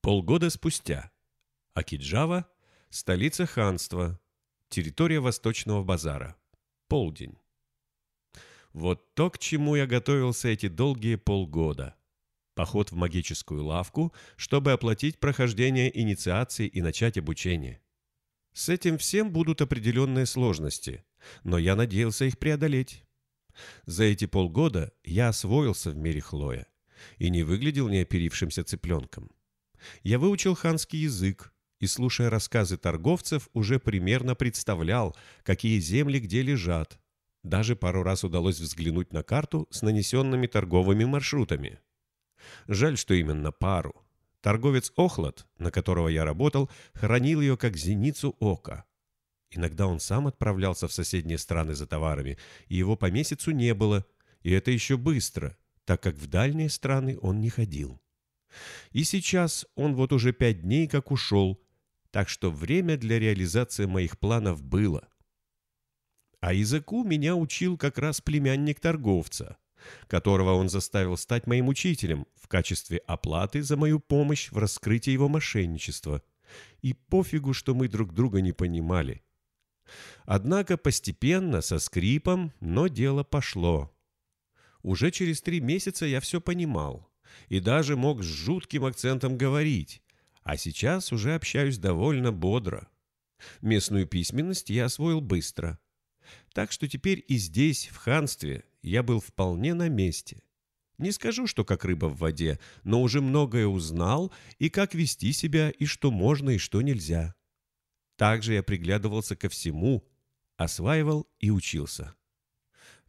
Полгода спустя. Акиджава – столица ханства, территория Восточного базара. Полдень. Вот то, к чему я готовился эти долгие полгода. Поход в магическую лавку, чтобы оплатить прохождение инициации и начать обучение. С этим всем будут определенные сложности, но я надеялся их преодолеть. За эти полгода я освоился в мире Хлоя и не выглядел неоперившимся цыпленком. Я выучил ханский язык и, слушая рассказы торговцев, уже примерно представлял, какие земли где лежат. Даже пару раз удалось взглянуть на карту с нанесенными торговыми маршрутами. Жаль, что именно пару. Торговец Охлад, на которого я работал, хранил ее как зеницу ока. Иногда он сам отправлялся в соседние страны за товарами, и его по месяцу не было, и это еще быстро, так как в дальние страны он не ходил. И сейчас он вот уже пять дней как ушел, так что время для реализации моих планов было. А языку меня учил как раз племянник торговца, которого он заставил стать моим учителем в качестве оплаты за мою помощь в раскрытии его мошенничества. И пофигу, что мы друг друга не понимали. Однако постепенно, со скрипом, но дело пошло. Уже через три месяца я все понимал и даже мог с жутким акцентом говорить, а сейчас уже общаюсь довольно бодро. Местную письменность я освоил быстро. Так что теперь и здесь, в ханстве, я был вполне на месте. Не скажу, что как рыба в воде, но уже многое узнал и как вести себя, и что можно, и что нельзя. Также я приглядывался ко всему, осваивал и учился.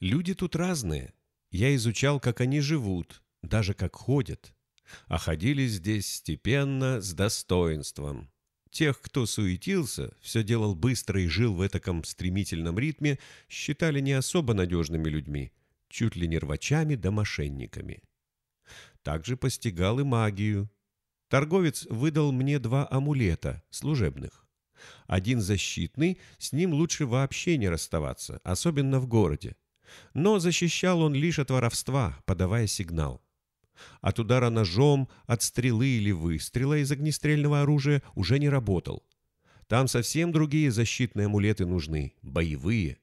Люди тут разные. Я изучал, как они живут, даже как ходят. А ходили здесь степенно, с достоинством. Тех, кто суетился, все делал быстро и жил в этаком стремительном ритме, считали не особо надежными людьми, чуть ли не рвачами да мошенниками. Также постигал и магию. Торговец выдал мне два амулета, служебных. Один защитный, с ним лучше вообще не расставаться, особенно в городе. Но защищал он лишь от воровства, подавая сигнал. От удара ножом, от стрелы или выстрела из огнестрельного оружия уже не работал. Там совсем другие защитные амулеты нужны, боевые.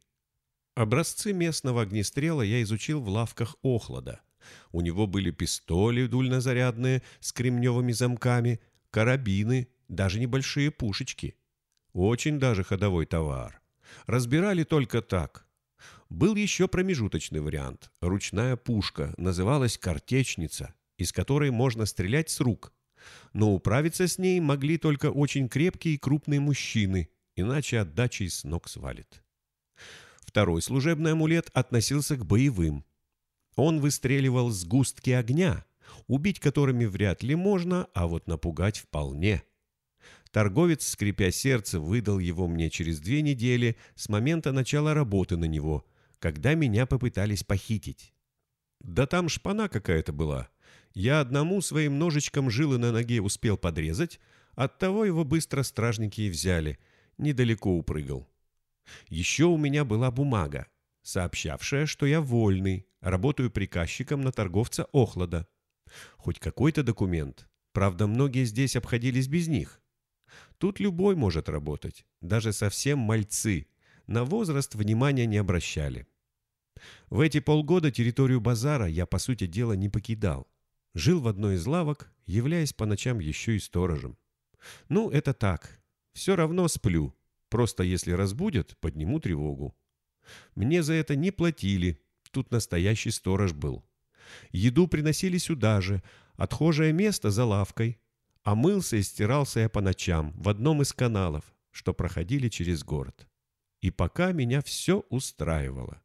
Образцы местного огнестрела я изучил в лавках Охлада. У него были пистоли дульнозарядные с кремневыми замками, карабины, даже небольшие пушечки. Очень даже ходовой товар. Разбирали только так. Был еще промежуточный вариант. Ручная пушка, называлась «картечница», из которой можно стрелять с рук. Но управиться с ней могли только очень крепкие и крупные мужчины, иначе отдачей с ног свалит. Второй служебный амулет относился к боевым. Он выстреливал с густки огня, убить которыми вряд ли можно, а вот напугать вполне. Торговец, скрипя сердце, выдал его мне через две недели с момента начала работы на него – когда меня попытались похитить. Да там шпана какая-то была. Я одному своим ножичком жилы на ноге успел подрезать, оттого его быстро стражники и взяли, недалеко упрыгал. Еще у меня была бумага, сообщавшая, что я вольный, работаю приказчиком на торговца Охлада. Хоть какой-то документ. Правда, многие здесь обходились без них. Тут любой может работать, даже совсем мальцы. На возраст внимания не обращали. В эти полгода территорию базара я, по сути дела, не покидал. Жил в одной из лавок, являясь по ночам еще и сторожем. Ну, это так. Все равно сплю. Просто если разбудят, подниму тревогу. Мне за это не платили. Тут настоящий сторож был. Еду приносили сюда же, отхожее место за лавкой. А мылся и стирался я по ночам в одном из каналов, что проходили через город. И пока меня все устраивало.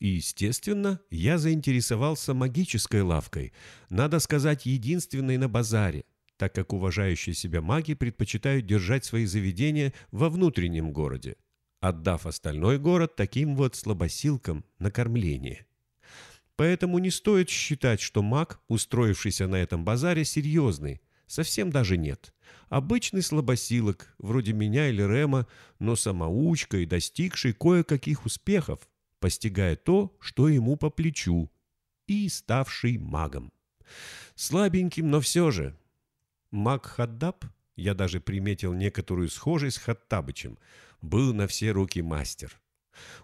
И, естественно, я заинтересовался магической лавкой, надо сказать, единственной на базаре, так как уважающие себя маги предпочитают держать свои заведения во внутреннем городе, отдав остальной город таким вот слабосилкам на кормление. Поэтому не стоит считать, что маг, устроившийся на этом базаре, серьезный. Совсем даже нет. Обычный слабосилок, вроде меня или Рема, но самоучка и достигший кое-каких успехов, постигая то, что ему по плечу, и ставший магом. Слабеньким, но все же. маг Хаддаб, я даже приметил некоторую схожесть с Хаттабычем, был на все руки мастер.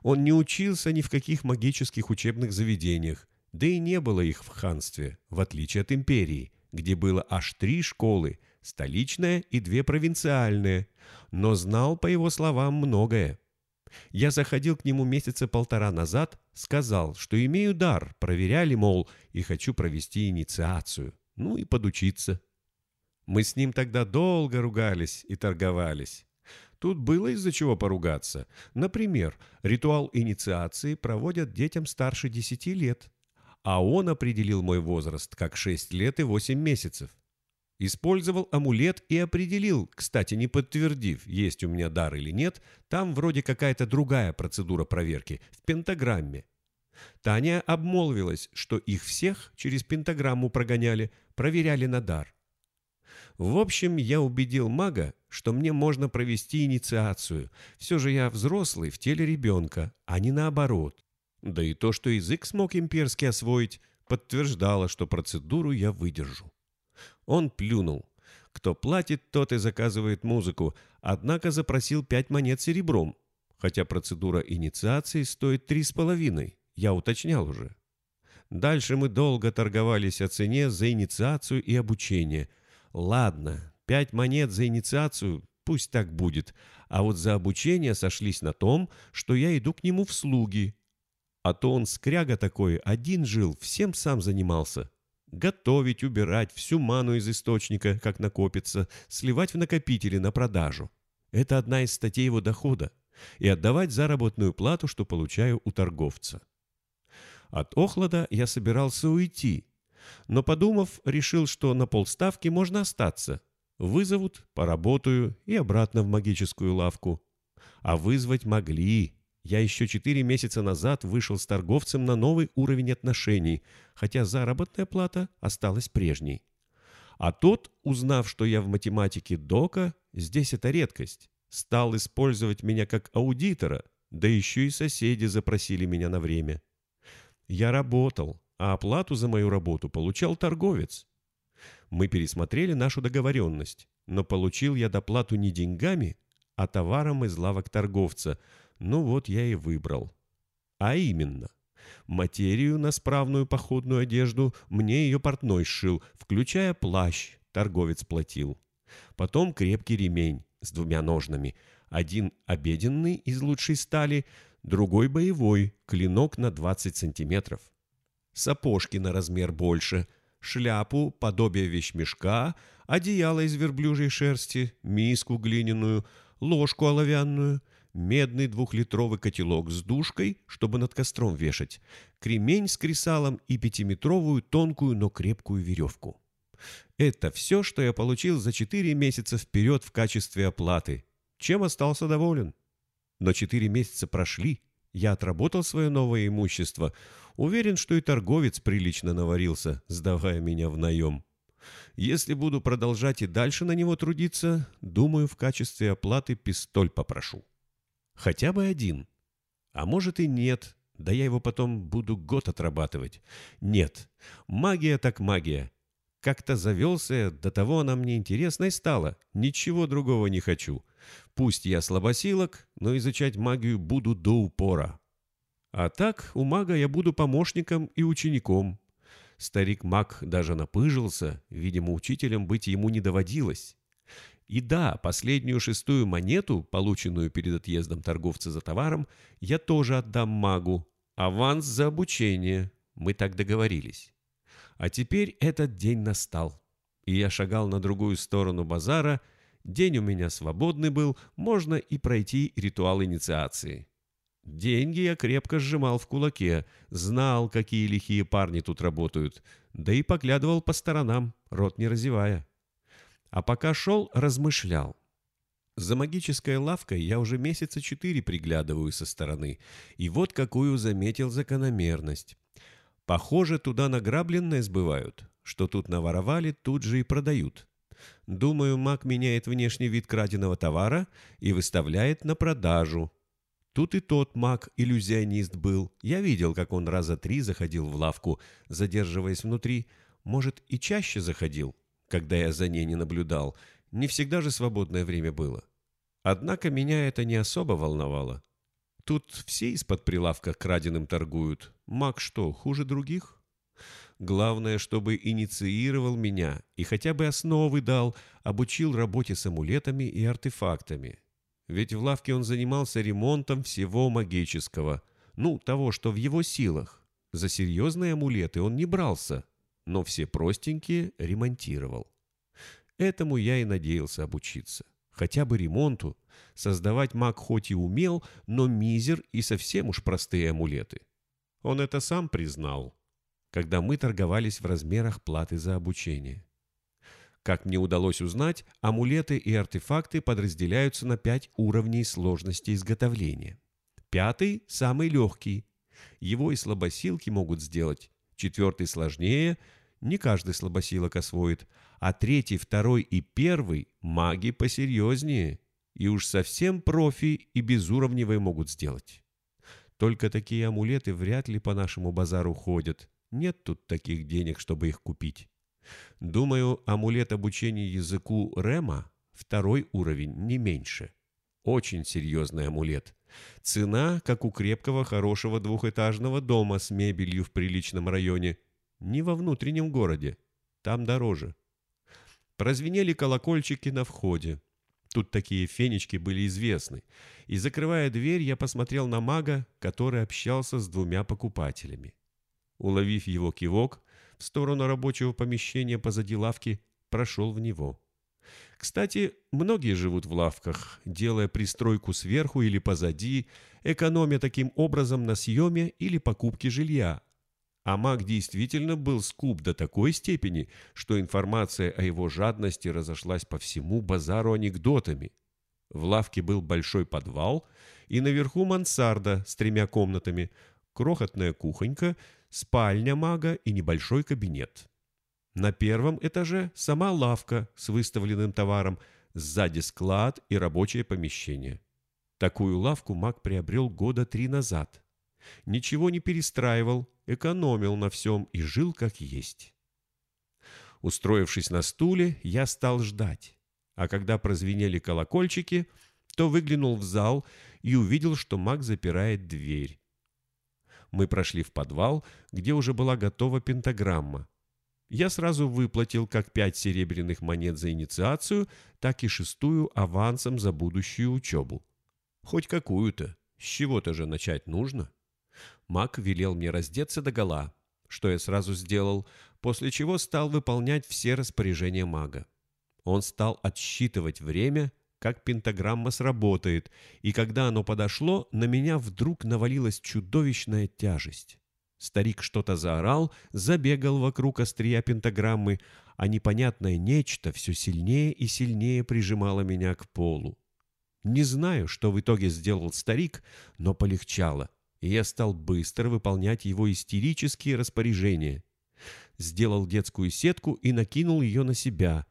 Он не учился ни в каких магических учебных заведениях, да и не было их в ханстве, в отличие от империи, где было аж три школы, столичная и две провинциальные, но знал, по его словам, многое. Я заходил к нему месяца полтора назад, сказал, что имею дар, проверяли, мол, и хочу провести инициацию, ну и подучиться. Мы с ним тогда долго ругались и торговались. Тут было из-за чего поругаться. Например, ритуал инициации проводят детям старше 10 лет, а он определил мой возраст как 6 лет и 8 месяцев. Использовал амулет и определил, кстати, не подтвердив, есть у меня дар или нет, там вроде какая-то другая процедура проверки, в пентаграмме. Таня обмолвилась, что их всех через пентаграмму прогоняли, проверяли на дар. В общем, я убедил мага, что мне можно провести инициацию. Все же я взрослый в теле ребенка, а не наоборот. Да и то, что язык смог имперский освоить, подтверждало, что процедуру я выдержу. Он плюнул. Кто платит, тот и заказывает музыку, однако запросил пять монет серебром, хотя процедура инициации стоит три с половиной, я уточнял уже. Дальше мы долго торговались о цене за инициацию и обучение. Ладно, пять монет за инициацию, пусть так будет, а вот за обучение сошлись на том, что я иду к нему в слуги. А то он скряга такой, один жил, всем сам занимался. Готовить, убирать, всю ману из источника, как накопится, сливать в накопители на продажу. Это одна из статей его дохода. И отдавать заработную плату, что получаю у торговца. От Охлада я собирался уйти, но, подумав, решил, что на полставки можно остаться. Вызовут, поработаю и обратно в магическую лавку. А вызвать могли, я еще четыре месяца назад вышел с торговцем на новый уровень отношений, хотя заработная плата осталась прежней. А тот, узнав, что я в математике дока, здесь это редкость, стал использовать меня как аудитора, да еще и соседи запросили меня на время. Я работал, а оплату за мою работу получал торговец. Мы пересмотрели нашу договоренность, но получил я доплату не деньгами, а товаром из лавок торговца – ну вот я и выбрал. А именно, материю на справную походную одежду мне ее портной сшил, включая плащ, торговец платил. Потом крепкий ремень с двумя ножнами. Один обеденный из лучшей стали, другой боевой, клинок на 20 сантиметров. Сапожки на размер больше, шляпу, подобие вещмешка, одеяло из верблюжьей шерсти, миску глиняную, ложку оловянную, медный двухлитровый котелок с душкой, чтобы над костром вешать, кремень с кресалом и пятиметровую тонкую, но крепкую веревку. Это все, что я получил за четыре месяца вперед в качестве оплаты. Чем остался доволен? Но четыре месяца прошли, я отработал свое новое имущество. Уверен, что и торговец прилично наварился, сдавая меня в наем. Если буду продолжать и дальше на него трудиться, думаю, в качестве оплаты пистоль попрошу. Хотя бы один. А может и нет, да я его потом буду год отрабатывать. Нет, магия так магия. Как-то завелся, до того она мне интересной стала. Ничего другого не хочу. Пусть я слабосилок, но изучать магию буду до упора. А так у мага я буду помощником и учеником. Старик-маг даже напыжился, видимо, учителем быть ему не доводилось. И да, последнюю шестую монету, полученную перед отъездом торговца за товаром, я тоже отдам магу. Аванс за обучение. Мы так договорились. А теперь этот день настал. И я шагал на другую сторону базара. День у меня свободный был, можно и пройти ритуал инициации. Деньги я крепко сжимал в кулаке, знал, какие лихие парни тут работают, да и поглядывал по сторонам, рот не разевая. А пока шел, размышлял. За магической лавкой я уже месяца четыре приглядываю со стороны, и вот какую заметил закономерность. Похоже, туда награбленное сбывают, что тут наворовали, тут же и продают. Думаю, маг меняет внешний вид краденого товара и выставляет на продажу. Тут и тот маг-иллюзионист был. Я видел, как он раза три заходил в лавку, задерживаясь внутри. Может, и чаще заходил. Когда я за ней не наблюдал. Не всегда же свободное время было. Однако меня это не особо волновало. Тут все из-под прилавка краденым торгуют. Маг что, хуже других? Главное, чтобы инициировал меня и хотя бы основы дал, обучил работе с амулетами и артефактами. Ведь в лавке он занимался ремонтом всего магического, ну, того, что в его силах. За серьезные амулеты он не брался, но все простенькие ремонтировал. Этому я и надеялся обучиться. Хотя бы ремонту. Создавать маг хоть и умел, но мизер и совсем уж простые амулеты. Он это сам признал, когда мы торговались в размерах платы за обучение. Как мне удалось узнать, амулеты и артефакты подразделяются на пять уровней сложности изготовления. Пятый – самый легкий. Его и слабосилки могут сделать. Четвертый сложнее, не каждый слабосилок освоит. А третий, второй и первый – маги посерьезнее. И уж совсем профи и безуровневые могут сделать. Только такие амулеты вряд ли по нашему базару ходят. Нет тут таких денег, чтобы их купить. Думаю, амулет обучения языку Рема – второй уровень, не меньше. Очень серьезный амулет. Цена, как у крепкого, хорошего двухэтажного дома с мебелью в приличном районе. Не во внутреннем городе. Там дороже. Прозвенели колокольчики на входе. Тут такие фенечки были известны. И, закрывая дверь, я посмотрел на мага, который общался с двумя покупателями. Уловив его кивок, в сторону рабочего помещения позади лавки прошел в него. Кстати, многие живут в лавках, делая пристройку сверху или позади, экономя таким образом на съеме или покупке жилья. А маг действительно был скуп до такой степени, что информация о его жадности разошлась по всему базару анекдотами. В лавке был большой подвал, и наверху мансарда с тремя комнатами, крохотная кухонька – спальня мага и небольшой кабинет. На первом этаже сама лавка с выставленным товаром, сзади склад и рабочее помещение. Такую лавку маг приобрел года три назад. Ничего не перестраивал, экономил на всем и жил как есть. Устроившись на стуле, я стал ждать. А когда прозвенели колокольчики, то выглянул в зал и увидел, что маг запирает дверь мы прошли в подвал, где уже была готова пентаграмма. Я сразу выплатил как пять серебряных монет за инициацию, так и шестую авансом за будущую учебу. Хоть какую-то. С чего-то же начать нужно. Маг велел мне раздеться догола, что я сразу сделал, после чего стал выполнять все распоряжения мага. Он стал отсчитывать время, как пентаграмма сработает, и когда оно подошло, на меня вдруг навалилась чудовищная тяжесть. Старик что-то заорал, забегал вокруг острия пентаграммы, а непонятное нечто все сильнее и сильнее прижимало меня к полу. Не знаю, что в итоге сделал старик, но полегчало, и я стал быстро выполнять его истерические распоряжения. Сделал детскую сетку и накинул ее на себя,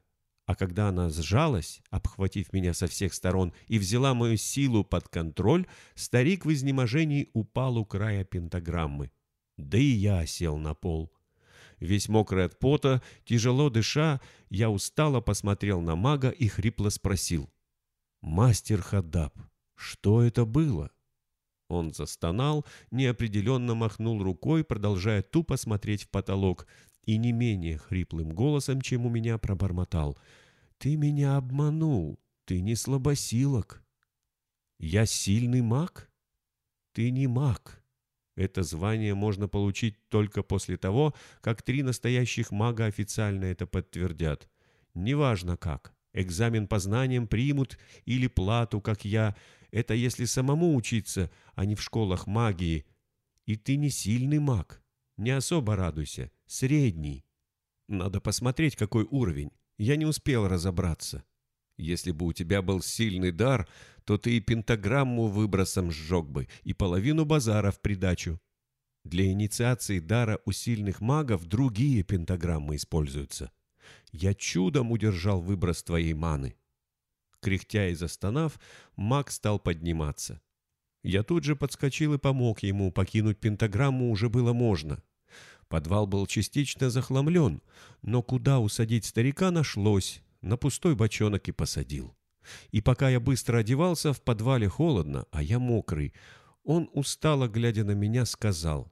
а когда она сжалась, обхватив меня со всех сторон, и взяла мою силу под контроль, старик в изнеможении упал у края пентаграммы. Да и я сел на пол. Весь мокрый от пота, тяжело дыша, я устало посмотрел на мага и хрипло спросил. «Мастер Хадаб, что это было?» Он застонал, неопределенно махнул рукой, продолжая тупо смотреть в потолок, и не менее хриплым голосом, чем у меня, пробормотал. «Ты меня обманул. Ты не слабосилок. Я сильный маг? Ты не маг. Это звание можно получить только после того, как три настоящих мага официально это подтвердят. Неважно как. Экзамен по знаниям примут или плату, как я. Это если самому учиться, а не в школах магии. И ты не сильный маг. Не особо радуйся. Средний. Надо посмотреть, какой уровень. Я не успел разобраться. Если бы у тебя был сильный дар, то ты и пентаграмму выбросом сжег бы, и половину базара в придачу. Для инициации дара у сильных магов другие пентаграммы используются. Я чудом удержал выброс твоей маны. Кряхтя и застонав, маг стал подниматься. Я тут же подскочил и помог ему, покинуть пентаграмму уже было можно. Подвал был частично захламлен, но куда усадить старика нашлось, на пустой бочонок и посадил. И пока я быстро одевался, в подвале холодно, а я мокрый, он, устало глядя на меня, сказал,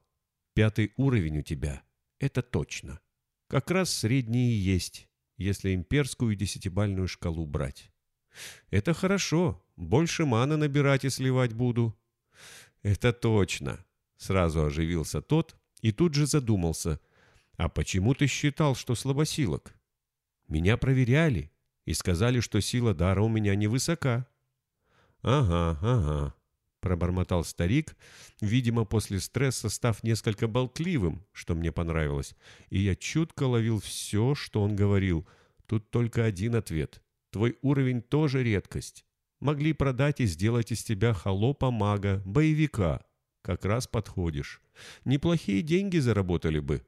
«Пятый уровень у тебя, это точно. Как раз средний и есть, если имперскую десятибальную шкалу брать. Это хорошо, больше маны набирать и сливать буду». «Это точно», — сразу оживился тот и тут же задумался, «А почему ты считал, что слабосилок?» «Меня проверяли и сказали, что сила дара у меня невысока». «Ага, ага», — пробормотал старик, видимо, после стресса став несколько болтливым, что мне понравилось, и я чутко ловил все, что он говорил. Тут только один ответ. Твой уровень тоже редкость. Могли продать и сделать из тебя холопа-мага, боевика. Как раз подходишь. Неплохие деньги заработали бы.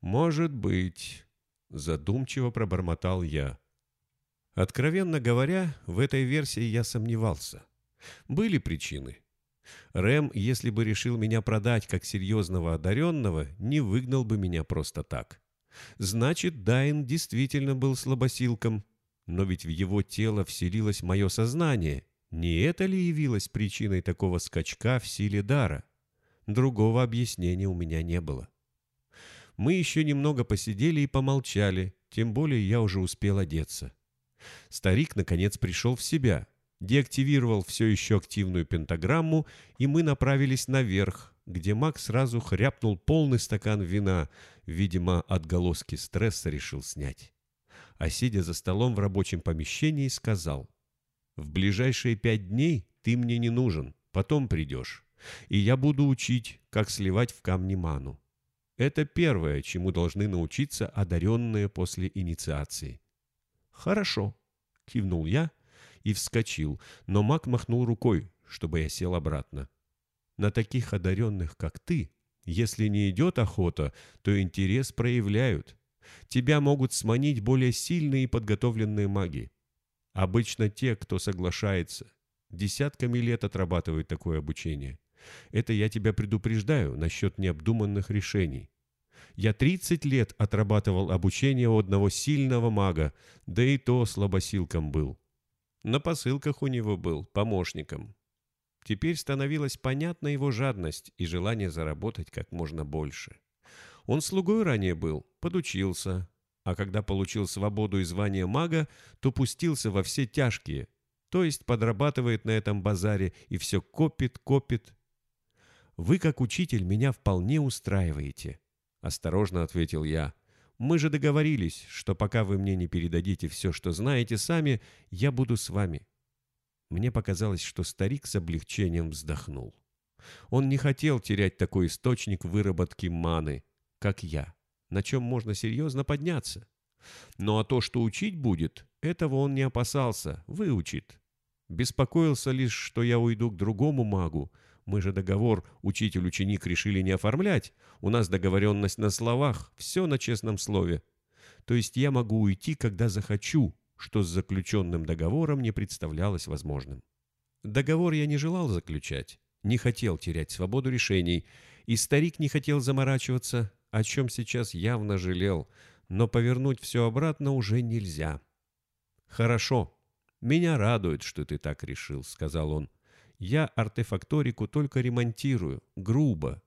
Может быть, задумчиво пробормотал я. Откровенно говоря, в этой версии я сомневался. Были причины. Рэм, если бы решил меня продать как серьезного одаренного, не выгнал бы меня просто так. Значит, Дайн действительно был слабосилком. Но ведь в его тело вселилось мое сознание. Не это ли явилось причиной такого скачка в силе дара? Другого объяснения у меня не было. Мы еще немного посидели и помолчали, тем более я уже успел одеться. Старик, наконец, пришел в себя — деактивировал все еще активную пентаграмму, и мы направились наверх, где Мак сразу хряпнул полный стакан вина, видимо, отголоски стресса решил снять. А сидя за столом в рабочем помещении, сказал, «В ближайшие пять дней ты мне не нужен, потом придешь, и я буду учить, как сливать в камни ману. Это первое, чему должны научиться одаренные после инициации». «Хорошо», — кивнул я, — и вскочил, но маг махнул рукой, чтобы я сел обратно. На таких одаренных, как ты, если не идет охота, то интерес проявляют. Тебя могут сманить более сильные и подготовленные маги. Обычно те, кто соглашается, десятками лет отрабатывают такое обучение. Это я тебя предупреждаю насчет необдуманных решений. Я 30 лет отрабатывал обучение у одного сильного мага, да и то слабосилком был. На посылках у него был помощником. Теперь становилась понятна его жадность и желание заработать как можно больше. Он слугой ранее был, подучился, а когда получил свободу и звание мага, то пустился во все тяжкие, то есть подрабатывает на этом базаре и все копит, копит. «Вы, как учитель, меня вполне устраиваете», — осторожно ответил я. Мы же договорились, что пока вы мне не передадите все, что знаете сами, я буду с вами». Мне показалось, что старик с облегчением вздохнул. Он не хотел терять такой источник выработки маны, как я, на чем можно серьезно подняться. Ну а то, что учить будет, этого он не опасался, выучит. Беспокоился лишь, что я уйду к другому магу, мы же договор учитель-ученик решили не оформлять. У нас договоренность на словах, все на честном слове. То есть я могу уйти, когда захочу, что с заключенным договором не представлялось возможным. Договор я не желал заключать, не хотел терять свободу решений, и старик не хотел заморачиваться, о чем сейчас явно жалел, но повернуть все обратно уже нельзя. «Хорошо, меня радует, что ты так решил», — сказал он. Я артефакторику только ремонтирую, грубо.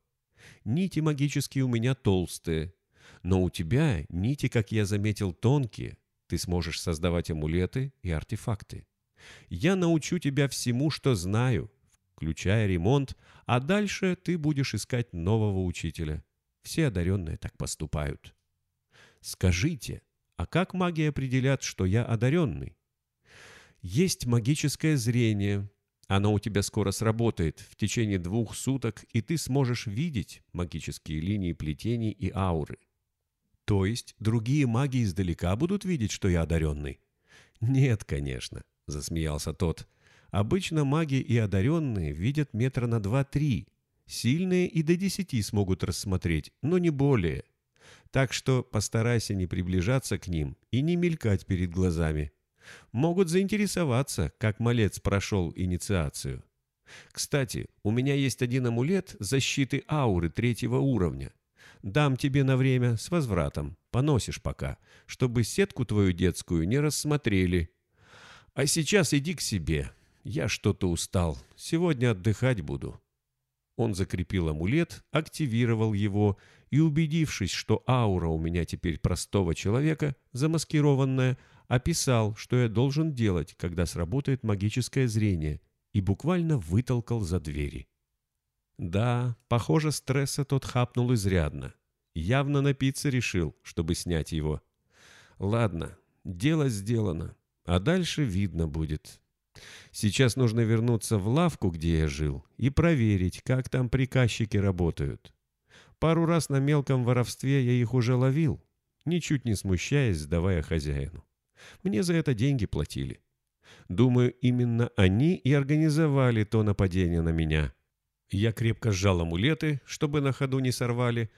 Нити магические у меня толстые, но у тебя нити, как я заметил, тонкие. Ты сможешь создавать амулеты и артефакты. Я научу тебя всему, что знаю, включая ремонт, а дальше ты будешь искать нового учителя. Все одаренные так поступают. Скажите, а как маги определят, что я одаренный? Есть магическое зрение, оно у тебя скоро сработает в течение двух суток, и ты сможешь видеть магические линии плетений и ауры. То есть другие маги издалека будут видеть, что я одаренный? Нет, конечно, засмеялся тот. Обычно маги и одаренные видят метра на два-три. Сильные и до десяти смогут рассмотреть, но не более. Так что постарайся не приближаться к ним и не мелькать перед глазами могут заинтересоваться, как малец прошел инициацию. Кстати, у меня есть один амулет защиты ауры третьего уровня. Дам тебе на время с возвратом, поносишь пока, чтобы сетку твою детскую не рассмотрели. А сейчас иди к себе. Я что-то устал. Сегодня отдыхать буду». Он закрепил амулет, активировал его и, убедившись, что аура у меня теперь простого человека, замаскированная, описал, что я должен делать, когда сработает магическое зрение, и буквально вытолкал за двери. Да, похоже, стресса тот хапнул изрядно. Явно напиться решил, чтобы снять его. Ладно, дело сделано, а дальше видно будет. Сейчас нужно вернуться в лавку, где я жил, и проверить, как там приказчики работают. Пару раз на мелком воровстве я их уже ловил, ничуть не смущаясь, сдавая хозяину. Мне за это деньги платили. Думаю, именно они и организовали то нападение на меня. Я крепко сжал амулеты, чтобы на ходу не сорвали.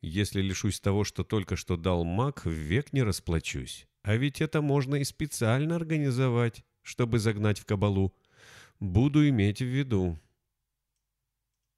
Если лишусь того, что только что дал маг, век не расплачусь. А ведь это можно и специально организовать, чтобы загнать в кабалу. Буду иметь в виду.